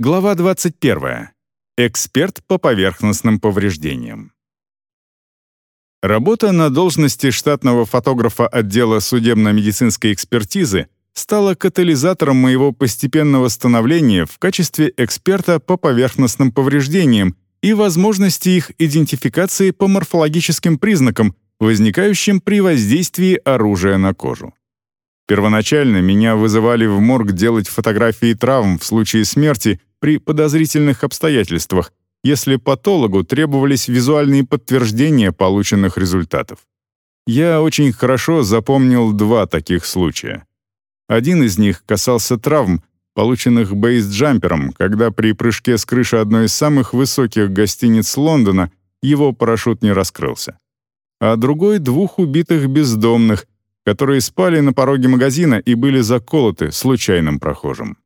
Глава 21. Эксперт по поверхностным повреждениям. Работа на должности штатного фотографа отдела судебно-медицинской экспертизы стала катализатором моего постепенного становления в качестве эксперта по поверхностным повреждениям и возможности их идентификации по морфологическим признакам, возникающим при воздействии оружия на кожу. Первоначально меня вызывали в морг делать фотографии травм в случае смерти при подозрительных обстоятельствах, если патологу требовались визуальные подтверждения полученных результатов. Я очень хорошо запомнил два таких случая. Один из них касался травм, полученных бейсджампером, когда при прыжке с крыши одной из самых высоких гостиниц Лондона его парашют не раскрылся. А другой — двух убитых бездомных, которые спали на пороге магазина и были заколоты случайным прохожим.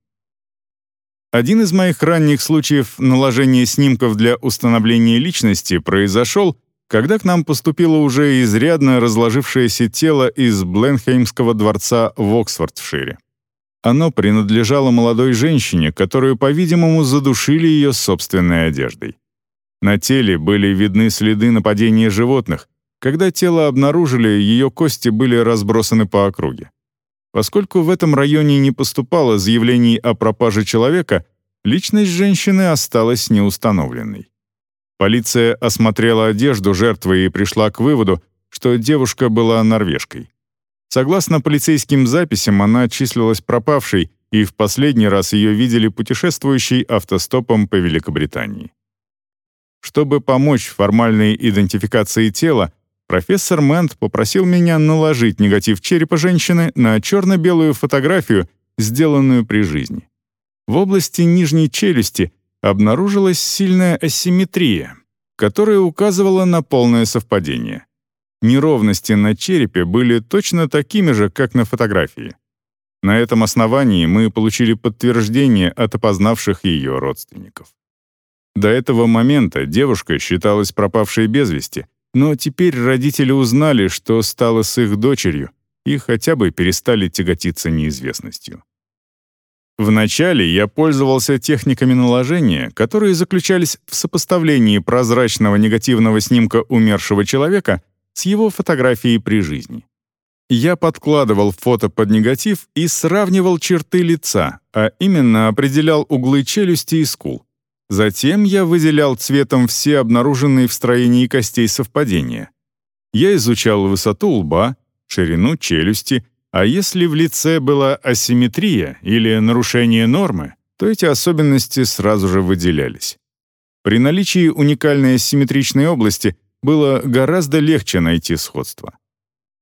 Один из моих ранних случаев наложения снимков для установления личности произошел, когда к нам поступило уже изрядно разложившееся тело из Бленхеймского дворца в Оксфордшире. Оно принадлежало молодой женщине, которую, по-видимому, задушили ее собственной одеждой. На теле были видны следы нападения животных, когда тело обнаружили, ее кости были разбросаны по округе. Поскольку в этом районе не поступало заявлений о пропаже человека, личность женщины осталась неустановленной. Полиция осмотрела одежду жертвы и пришла к выводу, что девушка была норвежкой. Согласно полицейским записям, она числилась пропавшей, и в последний раз ее видели путешествующей автостопом по Великобритании. Чтобы помочь формальной идентификации тела, профессор Мэнт попросил меня наложить негатив черепа женщины на черно-белую фотографию, сделанную при жизни. В области нижней челюсти обнаружилась сильная асимметрия, которая указывала на полное совпадение. Неровности на черепе были точно такими же, как на фотографии. На этом основании мы получили подтверждение от опознавших ее родственников. До этого момента девушка считалась пропавшей без вести — но теперь родители узнали, что стало с их дочерью, и хотя бы перестали тяготиться неизвестностью. Вначале я пользовался техниками наложения, которые заключались в сопоставлении прозрачного негативного снимка умершего человека с его фотографией при жизни. Я подкладывал фото под негатив и сравнивал черты лица, а именно определял углы челюсти и скул. Затем я выделял цветом все обнаруженные в строении костей совпадения. Я изучал высоту лба, ширину челюсти, а если в лице была асимметрия или нарушение нормы, то эти особенности сразу же выделялись. При наличии уникальной асимметричной области было гораздо легче найти сходство.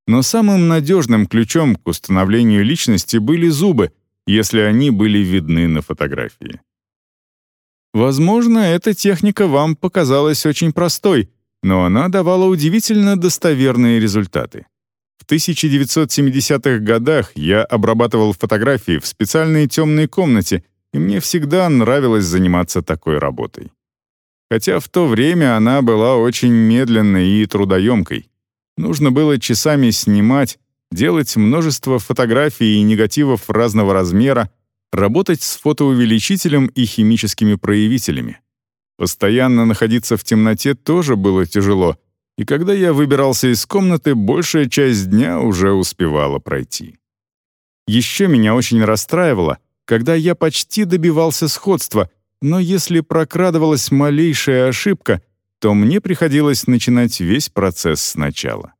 Но самым надежным ключом к установлению личности были зубы, если они были видны на фотографии. Возможно, эта техника вам показалась очень простой, но она давала удивительно достоверные результаты. В 1970-х годах я обрабатывал фотографии в специальной темной комнате, и мне всегда нравилось заниматься такой работой. Хотя в то время она была очень медленной и трудоемкой. Нужно было часами снимать, делать множество фотографий и негативов разного размера, работать с фотоувеличителем и химическими проявителями. Постоянно находиться в темноте тоже было тяжело, и когда я выбирался из комнаты, большая часть дня уже успевала пройти. Еще меня очень расстраивало, когда я почти добивался сходства, но если прокрадывалась малейшая ошибка, то мне приходилось начинать весь процесс сначала.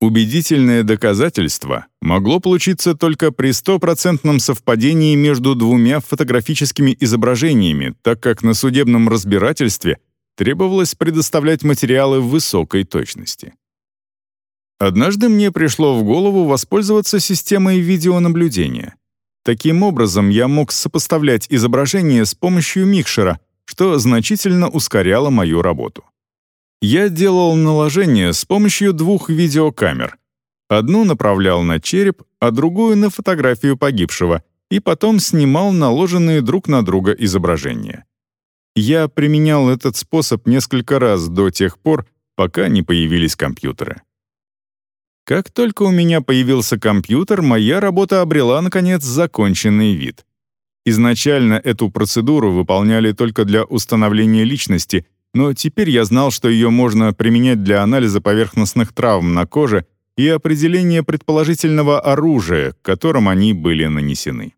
Убедительное доказательство могло получиться только при стопроцентном совпадении между двумя фотографическими изображениями, так как на судебном разбирательстве требовалось предоставлять материалы высокой точности. Однажды мне пришло в голову воспользоваться системой видеонаблюдения. Таким образом, я мог сопоставлять изображения с помощью микшера, что значительно ускоряло мою работу. Я делал наложение с помощью двух видеокамер. Одну направлял на череп, а другую — на фотографию погибшего, и потом снимал наложенные друг на друга изображения. Я применял этот способ несколько раз до тех пор, пока не появились компьютеры. Как только у меня появился компьютер, моя работа обрела, наконец, законченный вид. Изначально эту процедуру выполняли только для установления личности, но теперь я знал, что ее можно применять для анализа поверхностных травм на коже и определения предположительного оружия, которым они были нанесены.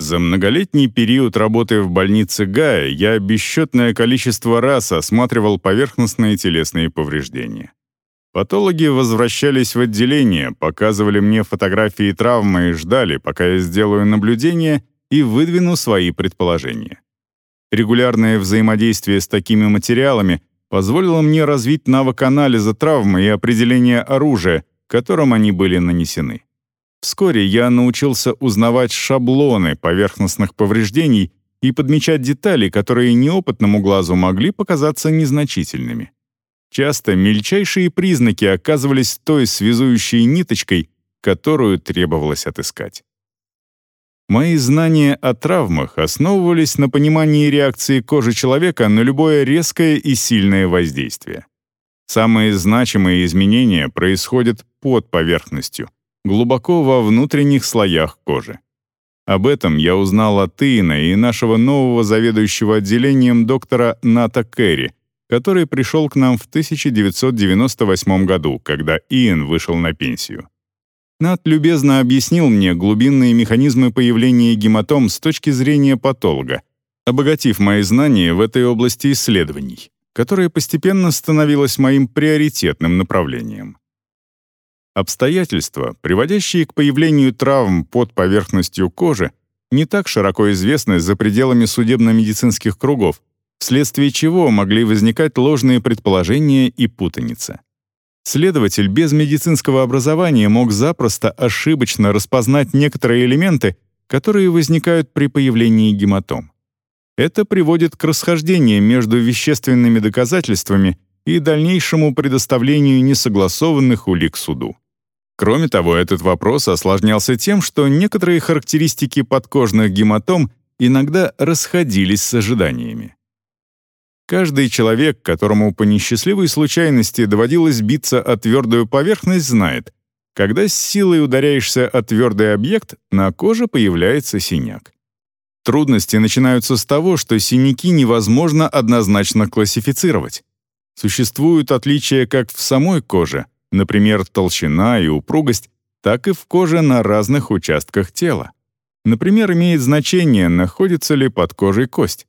За многолетний период работы в больнице Гая я бесчетное количество раз осматривал поверхностные телесные повреждения. Патологи возвращались в отделение, показывали мне фотографии травмы и ждали, пока я сделаю наблюдение и выдвину свои предположения. Регулярное взаимодействие с такими материалами позволило мне развить навык анализа травмы и определения оружия, которым они были нанесены. Вскоре я научился узнавать шаблоны поверхностных повреждений и подмечать детали, которые неопытному глазу могли показаться незначительными. Часто мельчайшие признаки оказывались той связующей ниточкой, которую требовалось отыскать. Мои знания о травмах основывались на понимании реакции кожи человека на любое резкое и сильное воздействие. Самые значимые изменения происходят под поверхностью, глубоко во внутренних слоях кожи. Об этом я узнал от Иена и нашего нового заведующего отделением доктора Ната Керри, который пришел к нам в 1998 году, когда Иэн вышел на пенсию. Нат любезно объяснил мне глубинные механизмы появления гематом с точки зрения патолога, обогатив мои знания в этой области исследований, которое постепенно становилось моим приоритетным направлением. Обстоятельства, приводящие к появлению травм под поверхностью кожи, не так широко известны за пределами судебно-медицинских кругов, вследствие чего могли возникать ложные предположения и путаница. Следователь без медицинского образования мог запросто ошибочно распознать некоторые элементы, которые возникают при появлении гематом. Это приводит к расхождениям между вещественными доказательствами и дальнейшему предоставлению несогласованных улик суду. Кроме того, этот вопрос осложнялся тем, что некоторые характеристики подкожных гематом иногда расходились с ожиданиями. Каждый человек, которому по несчастливой случайности доводилось биться о твердую поверхность, знает, когда с силой ударяешься о твердый объект, на коже появляется синяк. Трудности начинаются с того, что синяки невозможно однозначно классифицировать. Существуют отличия как в самой коже — например, толщина и упругость, так и в коже на разных участках тела. Например, имеет значение, находится ли под кожей кость.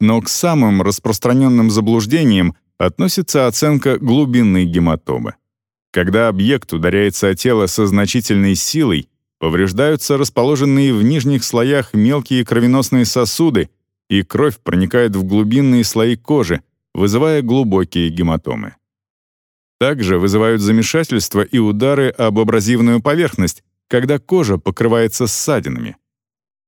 Но к самым распространенным заблуждениям относится оценка глубины гематомы. Когда объект ударяется о тело со значительной силой, повреждаются расположенные в нижних слоях мелкие кровеносные сосуды, и кровь проникает в глубинные слои кожи, вызывая глубокие гематомы. Также вызывают замешательство и удары об абразивную поверхность, когда кожа покрывается ссадинами.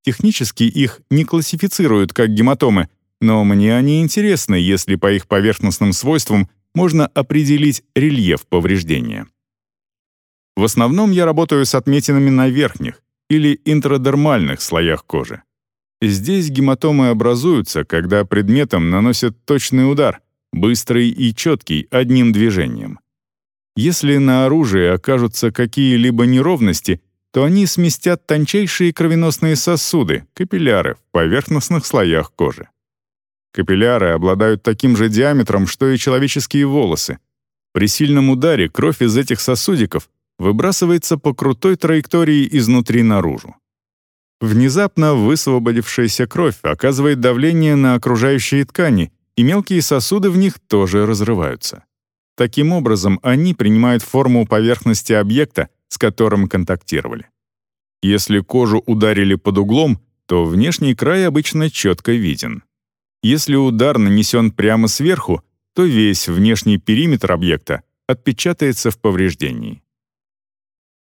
Технически их не классифицируют как гематомы, но мне они интересны, если по их поверхностным свойствам можно определить рельеф повреждения. В основном я работаю с отметинами на верхних или интрадермальных слоях кожи. Здесь гематомы образуются, когда предметом наносят точный удар, быстрый и четкий, одним движением. Если на оружии окажутся какие-либо неровности, то они сместят тончайшие кровеносные сосуды, капилляры, в поверхностных слоях кожи. Капилляры обладают таким же диаметром, что и человеческие волосы. При сильном ударе кровь из этих сосудиков выбрасывается по крутой траектории изнутри наружу. Внезапно высвободившаяся кровь оказывает давление на окружающие ткани, и мелкие сосуды в них тоже разрываются. Таким образом, они принимают форму поверхности объекта, с которым контактировали. Если кожу ударили под углом, то внешний край обычно четко виден. Если удар нанесен прямо сверху, то весь внешний периметр объекта отпечатается в повреждении.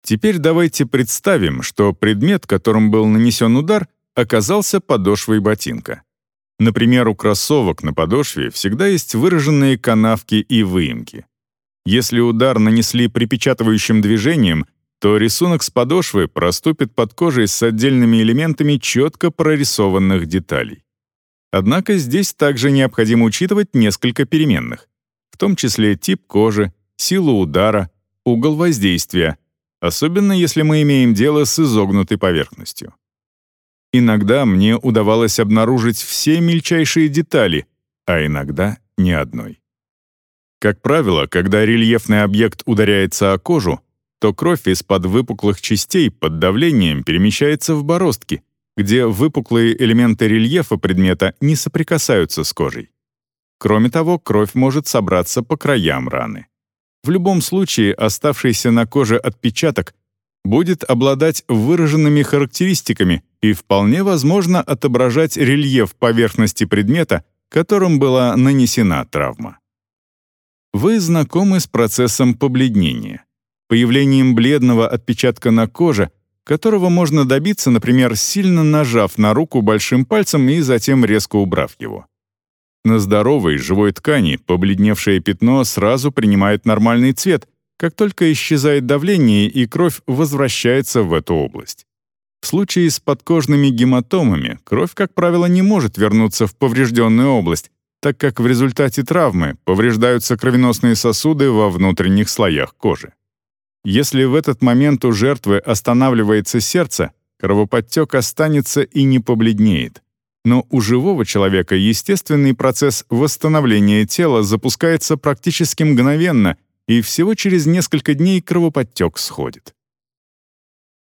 Теперь давайте представим, что предмет, которым был нанесен удар, оказался подошвой ботинка. Например, у кроссовок на подошве всегда есть выраженные канавки и выемки. Если удар нанесли припечатывающим движением, то рисунок с подошвы проступит под кожей с отдельными элементами четко прорисованных деталей. Однако здесь также необходимо учитывать несколько переменных, в том числе тип кожи, силу удара, угол воздействия, особенно если мы имеем дело с изогнутой поверхностью. Иногда мне удавалось обнаружить все мельчайшие детали, а иногда ни одной. Как правило, когда рельефный объект ударяется о кожу, то кровь из-под выпуклых частей под давлением перемещается в бороздки, где выпуклые элементы рельефа предмета не соприкасаются с кожей. Кроме того, кровь может собраться по краям раны. В любом случае, оставшийся на коже отпечаток будет обладать выраженными характеристиками и вполне возможно отображать рельеф поверхности предмета, которым была нанесена травма. Вы знакомы с процессом побледнения, появлением бледного отпечатка на коже, которого можно добиться, например, сильно нажав на руку большим пальцем и затем резко убрав его. На здоровой, живой ткани побледневшее пятно сразу принимает нормальный цвет, как только исчезает давление и кровь возвращается в эту область. В случае с подкожными гематомами кровь, как правило, не может вернуться в поврежденную область, так как в результате травмы повреждаются кровеносные сосуды во внутренних слоях кожи. Если в этот момент у жертвы останавливается сердце, кровоподтек останется и не побледнеет. Но у живого человека естественный процесс восстановления тела запускается практически мгновенно, и всего через несколько дней кровоподтек сходит.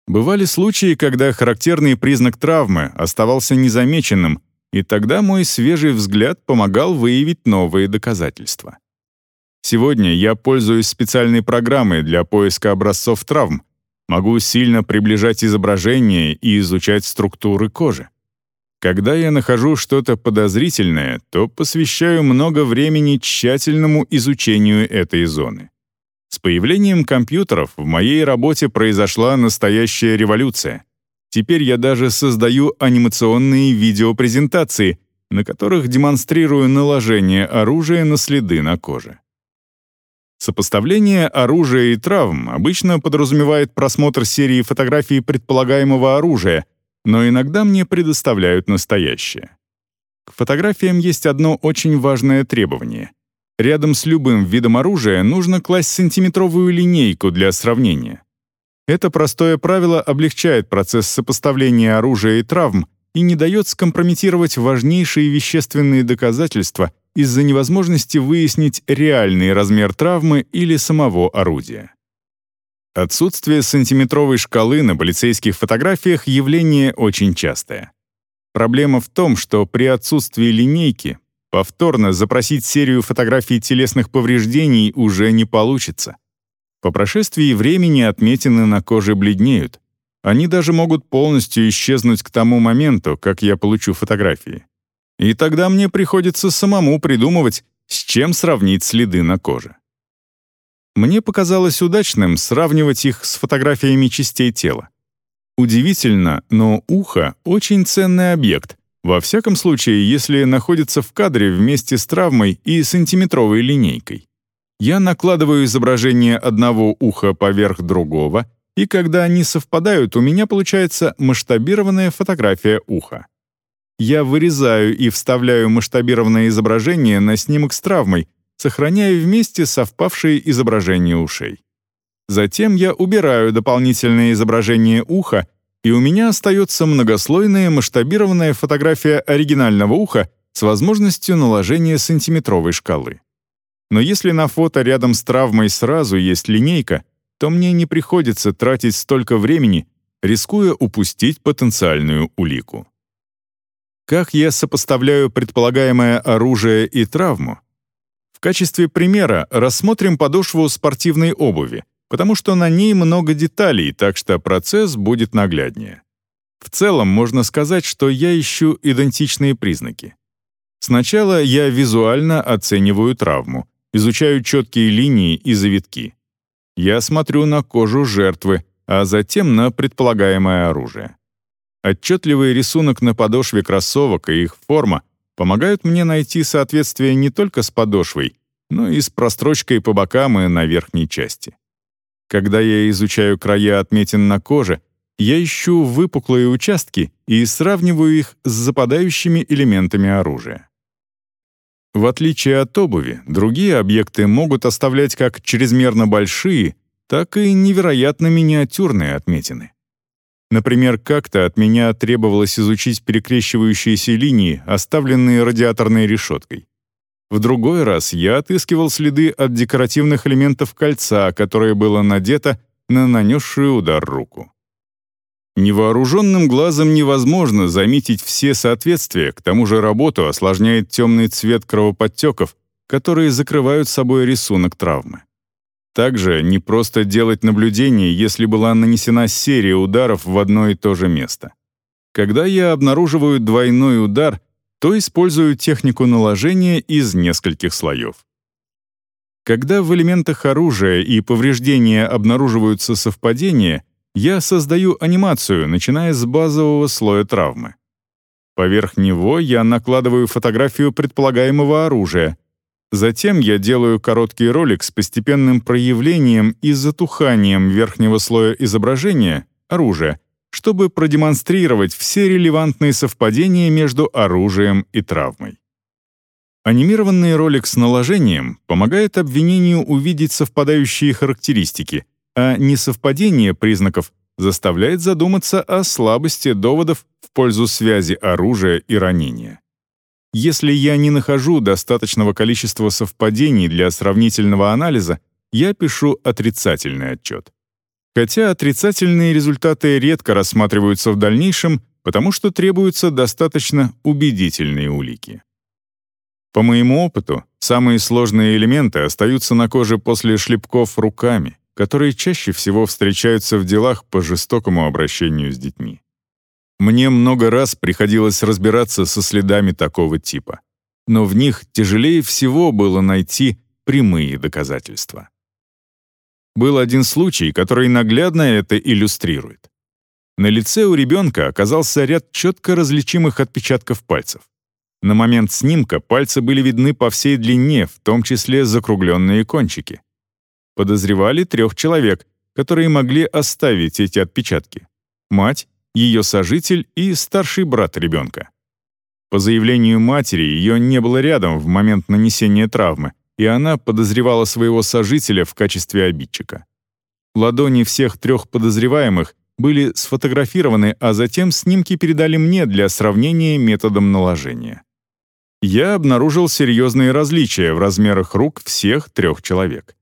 Бывали случаи, когда характерный признак травмы оставался незамеченным, и тогда мой свежий взгляд помогал выявить новые доказательства. Сегодня я пользуюсь специальной программой для поиска образцов травм, могу сильно приближать изображение и изучать структуры кожи. Когда я нахожу что-то подозрительное, то посвящаю много времени тщательному изучению этой зоны. С появлением компьютеров в моей работе произошла настоящая революция. Теперь я даже создаю анимационные видеопрезентации, на которых демонстрирую наложение оружия на следы на коже. Сопоставление оружия и травм обычно подразумевает просмотр серии фотографий предполагаемого оружия, но иногда мне предоставляют настоящее. К фотографиям есть одно очень важное требование. Рядом с любым видом оружия нужно класть сантиметровую линейку для сравнения. Это простое правило облегчает процесс сопоставления оружия и травм и не дает скомпрометировать важнейшие вещественные доказательства из-за невозможности выяснить реальный размер травмы или самого орудия. Отсутствие сантиметровой шкалы на полицейских фотографиях — явление очень частое. Проблема в том, что при отсутствии линейки повторно запросить серию фотографий телесных повреждений уже не получится. По прошествии времени отметины на коже бледнеют. Они даже могут полностью исчезнуть к тому моменту, как я получу фотографии. И тогда мне приходится самому придумывать, с чем сравнить следы на коже. Мне показалось удачным сравнивать их с фотографиями частей тела. Удивительно, но ухо — очень ценный объект, во всяком случае, если находится в кадре вместе с травмой и сантиметровой линейкой. Я накладываю изображение одного уха поверх другого, и когда они совпадают, у меня получается масштабированная фотография уха. Я вырезаю и вставляю масштабированное изображение на снимок с травмой, сохраняя вместе совпавшие изображения ушей. Затем я убираю дополнительное изображение уха, и у меня остается многослойная масштабированная фотография оригинального уха с возможностью наложения сантиметровой шкалы. Но если на фото рядом с травмой сразу есть линейка, то мне не приходится тратить столько времени, рискуя упустить потенциальную улику. Как я сопоставляю предполагаемое оружие и травму? качестве примера рассмотрим подошву спортивной обуви, потому что на ней много деталей, так что процесс будет нагляднее. В целом можно сказать, что я ищу идентичные признаки. Сначала я визуально оцениваю травму, изучаю четкие линии и завитки. Я смотрю на кожу жертвы, а затем на предполагаемое оружие. Отчетливый рисунок на подошве кроссовок и их форма помогают мне найти соответствие не только с подошвой, но и с прострочкой по бокам и на верхней части. Когда я изучаю края отметин на коже, я ищу выпуклые участки и сравниваю их с западающими элементами оружия. В отличие от обуви, другие объекты могут оставлять как чрезмерно большие, так и невероятно миниатюрные отметины. Например, как-то от меня требовалось изучить перекрещивающиеся линии, оставленные радиаторной решеткой. В другой раз я отыскивал следы от декоративных элементов кольца, которое было надето на нанесшую удар руку. Невооруженным глазом невозможно заметить все соответствия, к тому же работу осложняет темный цвет кровоподтеков, которые закрывают собой рисунок травмы. Также не просто делать наблюдение, если была нанесена серия ударов в одно и то же место. Когда я обнаруживаю двойной удар, то использую технику наложения из нескольких слоев. Когда в элементах оружия и повреждения обнаруживаются совпадения, я создаю анимацию, начиная с базового слоя травмы. Поверх него я накладываю фотографию предполагаемого оружия, Затем я делаю короткий ролик с постепенным проявлением и затуханием верхнего слоя изображения, оружия, чтобы продемонстрировать все релевантные совпадения между оружием и травмой. Анимированный ролик с наложением помогает обвинению увидеть совпадающие характеристики, а несовпадение признаков заставляет задуматься о слабости доводов в пользу связи оружия и ранения. Если я не нахожу достаточного количества совпадений для сравнительного анализа, я пишу отрицательный отчет. Хотя отрицательные результаты редко рассматриваются в дальнейшем, потому что требуются достаточно убедительные улики. По моему опыту, самые сложные элементы остаются на коже после шлепков руками, которые чаще всего встречаются в делах по жестокому обращению с детьми. Мне много раз приходилось разбираться со следами такого типа. Но в них тяжелее всего было найти прямые доказательства. Был один случай, который наглядно это иллюстрирует. На лице у ребенка оказался ряд четко различимых отпечатков пальцев. На момент снимка пальцы были видны по всей длине, в том числе закругленные кончики. Подозревали трех человек, которые могли оставить эти отпечатки. Мать, ее сожитель и старший брат ребенка. По заявлению матери, ее не было рядом в момент нанесения травмы, и она подозревала своего сожителя в качестве обидчика. Ладони всех трех подозреваемых были сфотографированы, а затем снимки передали мне для сравнения методом наложения. Я обнаружил серьезные различия в размерах рук всех трех человек.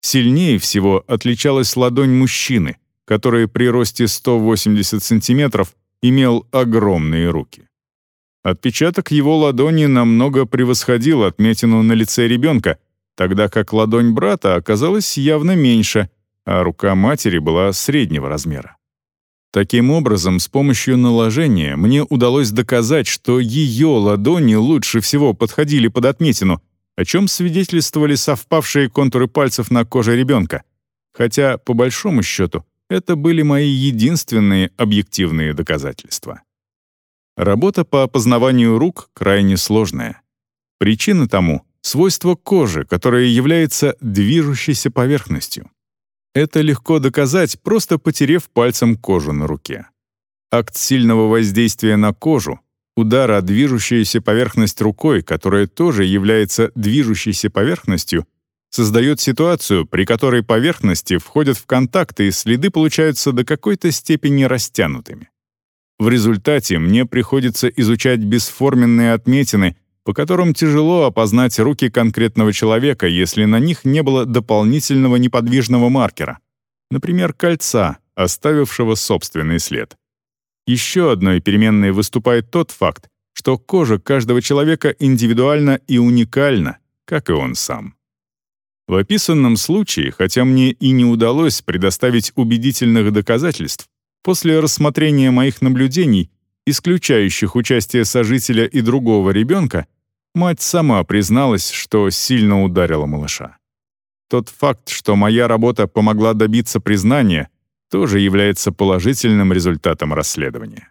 Сильнее всего отличалась ладонь мужчины — который при росте 180 сантиметров имел огромные руки. Отпечаток его ладони намного превосходил отметину на лице ребенка, тогда как ладонь брата оказалась явно меньше, а рука матери была среднего размера. Таким образом, с помощью наложения мне удалось доказать, что ее ладони лучше всего подходили под отметину, о чем свидетельствовали совпавшие контуры пальцев на коже ребенка. Хотя, по большому счету, это были мои единственные объективные доказательства. Работа по опознаванию рук крайне сложная. Причина тому — свойство кожи, которое является движущейся поверхностью. Это легко доказать, просто потерев пальцем кожу на руке. Акт сильного воздействия на кожу, удар о движущуюся поверхность рукой, которая тоже является движущейся поверхностью — создает ситуацию, при которой поверхности входят в контакты и следы получаются до какой-то степени растянутыми. В результате мне приходится изучать бесформенные отметины, по которым тяжело опознать руки конкретного человека, если на них не было дополнительного неподвижного маркера, например, кольца, оставившего собственный след. Еще одной переменной выступает тот факт, что кожа каждого человека индивидуальна и уникальна, как и он сам. В описанном случае, хотя мне и не удалось предоставить убедительных доказательств, после рассмотрения моих наблюдений, исключающих участие сожителя и другого ребенка, мать сама призналась, что сильно ударила малыша. Тот факт, что моя работа помогла добиться признания, тоже является положительным результатом расследования.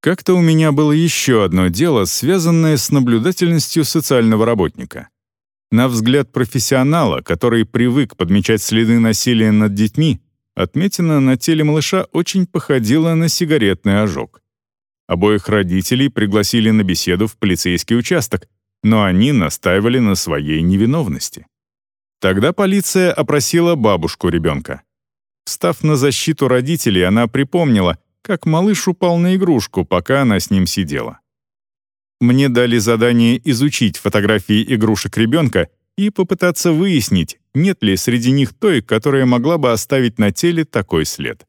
Как-то у меня было еще одно дело, связанное с наблюдательностью социального работника. На взгляд профессионала, который привык подмечать следы насилия над детьми, отметина на теле малыша очень походила на сигаретный ожог. Обоих родителей пригласили на беседу в полицейский участок, но они настаивали на своей невиновности. Тогда полиция опросила бабушку ребенка. Став на защиту родителей, она припомнила, как малыш упал на игрушку, пока она с ним сидела. Мне дали задание изучить фотографии игрушек ребенка и попытаться выяснить, нет ли среди них той, которая могла бы оставить на теле такой след.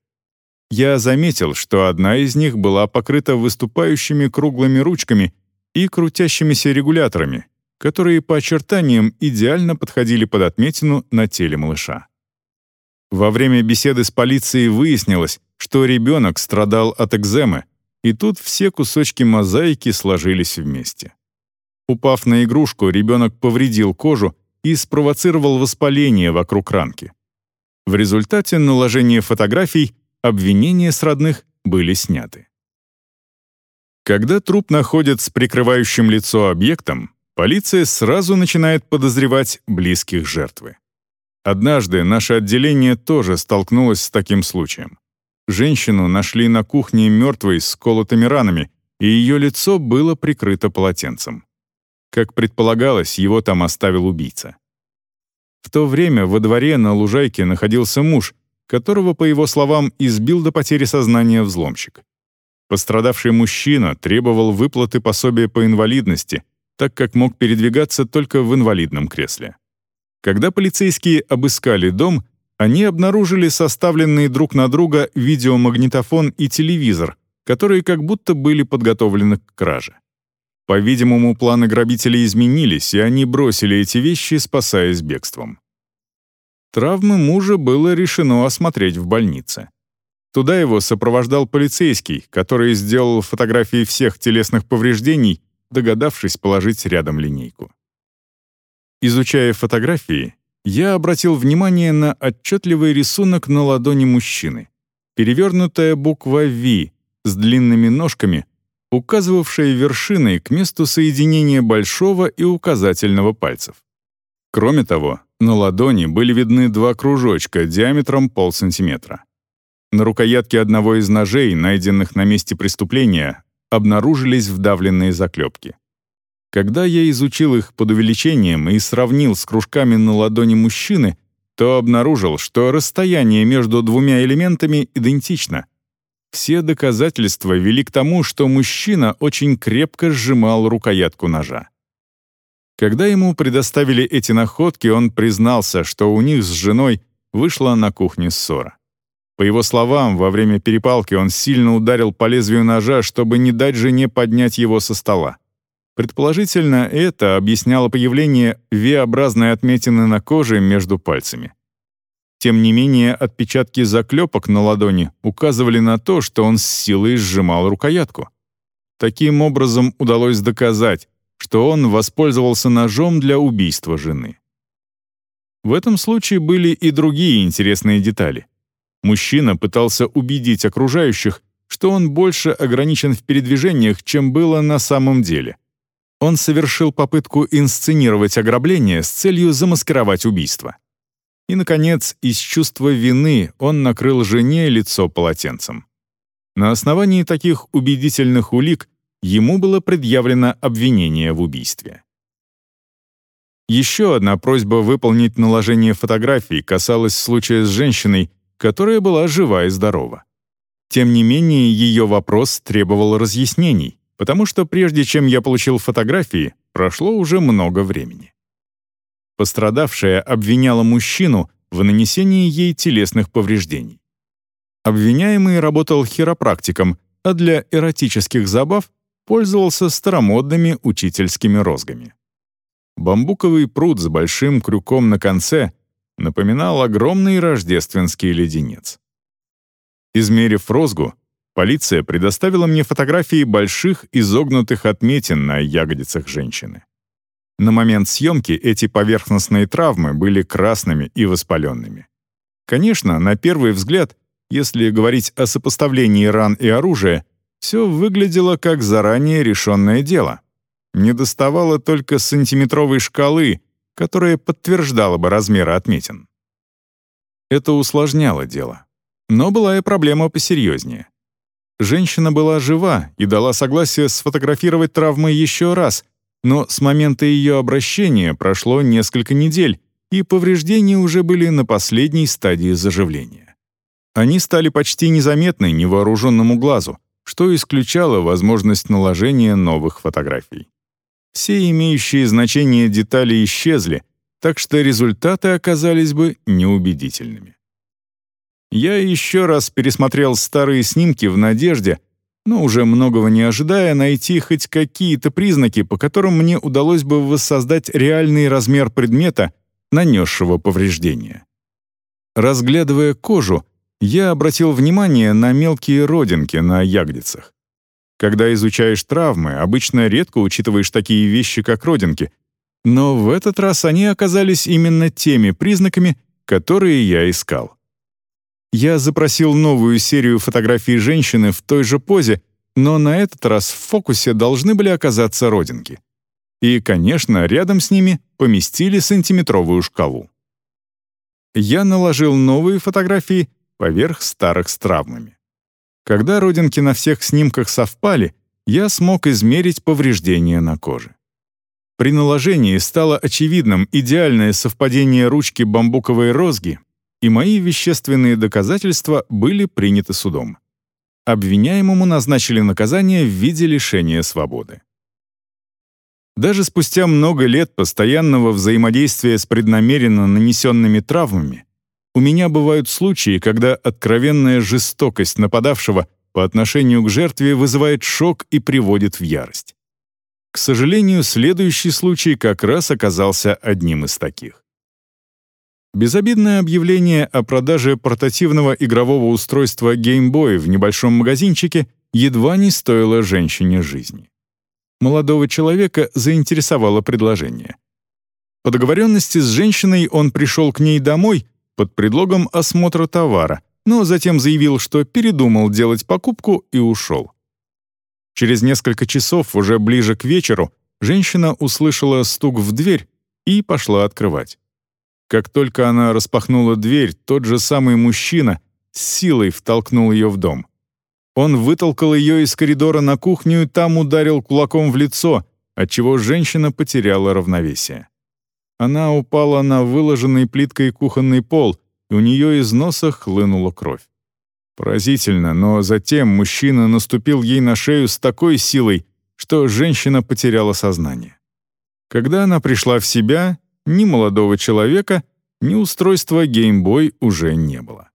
Я заметил, что одна из них была покрыта выступающими круглыми ручками и крутящимися регуляторами, которые по очертаниям идеально подходили под отметину на теле малыша. Во время беседы с полицией выяснилось, что ребенок страдал от экземы, и тут все кусочки мозаики сложились вместе. Упав на игрушку, ребенок повредил кожу и спровоцировал воспаление вокруг ранки. В результате наложения фотографий обвинения с родных были сняты. Когда труп находят с прикрывающим лицо объектом, полиция сразу начинает подозревать близких жертвы. Однажды наше отделение тоже столкнулось с таким случаем. Женщину нашли на кухне мертвой с колотыми ранами, и ее лицо было прикрыто полотенцем. Как предполагалось, его там оставил убийца. В то время во дворе на лужайке находился муж, которого, по его словам, избил до потери сознания взломщик. Пострадавший мужчина требовал выплаты пособия по инвалидности, так как мог передвигаться только в инвалидном кресле. Когда полицейские обыскали дом, они обнаружили составленные друг на друга видеомагнитофон и телевизор, которые как будто были подготовлены к краже. По-видимому, планы грабителей изменились, и они бросили эти вещи, спасаясь бегством. Травмы мужа было решено осмотреть в больнице. Туда его сопровождал полицейский, который сделал фотографии всех телесных повреждений, догадавшись положить рядом линейку. Изучая фотографии, я обратил внимание на отчетливый рисунок на ладони мужчины. Перевернутая буква «Ви» с длинными ножками, указывавшая вершиной к месту соединения большого и указательного пальцев. Кроме того, на ладони были видны два кружочка диаметром полсантиметра. На рукоятке одного из ножей, найденных на месте преступления, обнаружились вдавленные заклепки. Когда я изучил их под увеличением и сравнил с кружками на ладони мужчины, то обнаружил, что расстояние между двумя элементами идентично. Все доказательства вели к тому, что мужчина очень крепко сжимал рукоятку ножа. Когда ему предоставили эти находки, он признался, что у них с женой вышла на кухне ссора. По его словам, во время перепалки он сильно ударил по лезвию ножа, чтобы не дать жене поднять его со стола. Предположительно, это объясняло появление V-образной отметины на коже между пальцами. Тем не менее, отпечатки заклепок на ладони указывали на то, что он с силой сжимал рукоятку. Таким образом удалось доказать, что он воспользовался ножом для убийства жены. В этом случае были и другие интересные детали. Мужчина пытался убедить окружающих, что он больше ограничен в передвижениях, чем было на самом деле. Он совершил попытку инсценировать ограбление с целью замаскировать убийство. И, наконец, из чувства вины он накрыл жене лицо полотенцем. На основании таких убедительных улик ему было предъявлено обвинение в убийстве. Еще одна просьба выполнить наложение фотографий касалась случая с женщиной, которая была жива и здорова. Тем не менее, ее вопрос требовал разъяснений, потому что прежде чем я получил фотографии, прошло уже много времени. Пострадавшая обвиняла мужчину в нанесении ей телесных повреждений. Обвиняемый работал хиропрактиком, а для эротических забав пользовался старомодными учительскими розгами. Бамбуковый пруд с большим крюком на конце напоминал огромный рождественский леденец. Измерив розгу, полиция предоставила мне фотографии больших изогнутых отметин на ягодицах женщины. На момент съемки эти поверхностные травмы были красными и воспаленными. Конечно, на первый взгляд, если говорить о сопоставлении ран и оружия, все выглядело как заранее решенное дело. Не доставало только сантиметровой шкалы, которая подтверждала бы размеры отметин. Это усложняло дело. Но была и проблема посерьезнее. Женщина была жива и дала согласие сфотографировать травмы еще раз, но с момента ее обращения прошло несколько недель, и повреждения уже были на последней стадии заживления. Они стали почти незаметны невооруженному глазу, что исключало возможность наложения новых фотографий. Все имеющие значение детали исчезли, так что результаты оказались бы неубедительными. Я еще раз пересмотрел старые снимки в надежде, но уже многого не ожидая, найти хоть какие-то признаки, по которым мне удалось бы воссоздать реальный размер предмета, нанесшего повреждения. Разглядывая кожу, я обратил внимание на мелкие родинки на ягодицах. Когда изучаешь травмы, обычно редко учитываешь такие вещи, как родинки, но в этот раз они оказались именно теми признаками, которые я искал. Я запросил новую серию фотографий женщины в той же позе, но на этот раз в фокусе должны были оказаться родинки. И, конечно, рядом с ними поместили сантиметровую шкалу. Я наложил новые фотографии поверх старых с травмами. Когда родинки на всех снимках совпали, я смог измерить повреждения на коже. При наложении стало очевидным идеальное совпадение ручки бамбуковой розги, и мои вещественные доказательства были приняты судом. Обвиняемому назначили наказание в виде лишения свободы. Даже спустя много лет постоянного взаимодействия с преднамеренно нанесенными травмами у меня бывают случаи, когда откровенная жестокость нападавшего по отношению к жертве вызывает шок и приводит в ярость. К сожалению, следующий случай как раз оказался одним из таких. Безобидное объявление о продаже портативного игрового устройства Game Boy в небольшом магазинчике едва не стоило женщине жизни. Молодого человека заинтересовало предложение. По договоренности с женщиной он пришел к ней домой под предлогом осмотра товара, но затем заявил, что передумал делать покупку и ушел. Через несколько часов, уже ближе к вечеру, женщина услышала стук в дверь и пошла открывать. Как только она распахнула дверь, тот же самый мужчина с силой втолкнул ее в дом. Он вытолкал ее из коридора на кухню и там ударил кулаком в лицо, отчего женщина потеряла равновесие. Она упала на выложенный плиткой кухонный пол, и у нее из носа хлынула кровь. Поразительно, но затем мужчина наступил ей на шею с такой силой, что женщина потеряла сознание. Когда она пришла в себя, ни молодого человека, ни устройства геймбой уже не было.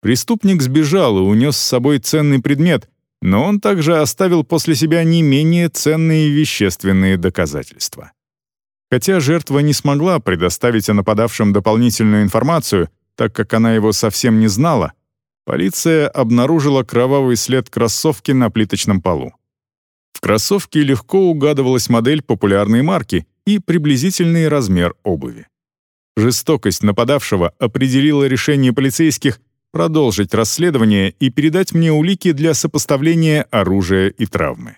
Преступник сбежал и унес с собой ценный предмет, но он также оставил после себя не менее ценные вещественные доказательства. Хотя жертва не смогла предоставить о нападавшем дополнительную информацию, так как она его совсем не знала, полиция обнаружила кровавый след кроссовки на плиточном полу. В кроссовке легко угадывалась модель популярной марки и приблизительный размер обуви. Жестокость нападавшего определила решение полицейских продолжить расследование и передать мне улики для сопоставления оружия и травмы.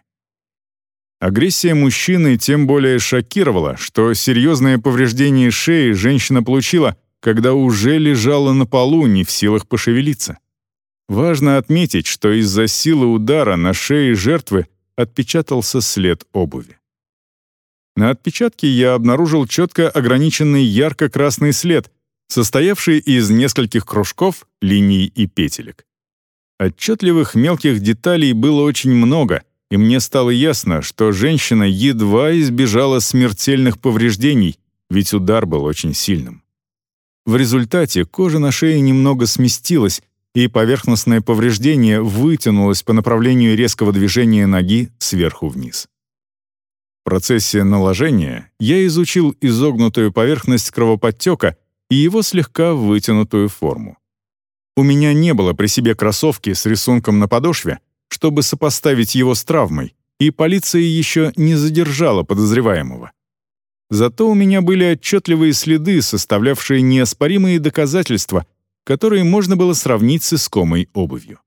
Агрессия мужчины тем более шокировала, что серьезное повреждение шеи женщина получила, когда уже лежала на полу, не в силах пошевелиться. Важно отметить, что из-за силы удара на шее жертвы отпечатался след обуви. На отпечатке я обнаружил четко ограниченный ярко-красный след, состоявший из нескольких кружков, линий и петелек. Отчетливых мелких деталей было очень много, и мне стало ясно, что женщина едва избежала смертельных повреждений, ведь удар был очень сильным. В результате кожа на шее немного сместилась, и поверхностное повреждение вытянулось по направлению резкого движения ноги сверху вниз. В процессе наложения я изучил изогнутую поверхность кровоподтека и его слегка вытянутую форму. У меня не было при себе кроссовки с рисунком на подошве, чтобы сопоставить его с травмой, и полиция еще не задержала подозреваемого. Зато у меня были отчетливые следы, составлявшие неоспоримые доказательства которые можно было сравнить с искомой обувью.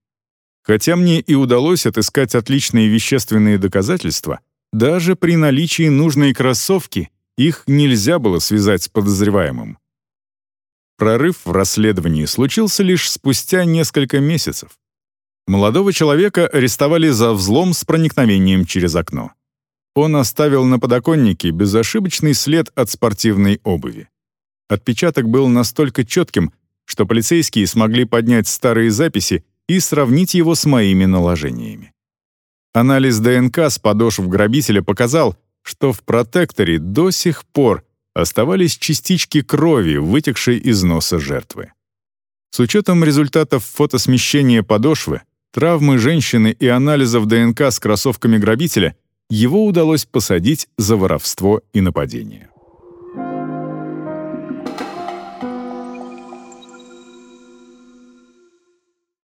Хотя мне и удалось отыскать отличные вещественные доказательства, даже при наличии нужной кроссовки их нельзя было связать с подозреваемым. Прорыв в расследовании случился лишь спустя несколько месяцев. Молодого человека арестовали за взлом с проникновением через окно. Он оставил на подоконнике безошибочный след от спортивной обуви. Отпечаток был настолько четким, что полицейские смогли поднять старые записи и сравнить его с моими наложениями. Анализ ДНК с подошв грабителя показал, что в протекторе до сих пор оставались частички крови, вытекшей из носа жертвы. С учетом результатов фотосмещения подошвы, травмы женщины и анализов ДНК с кроссовками грабителя, его удалось посадить за воровство и нападение.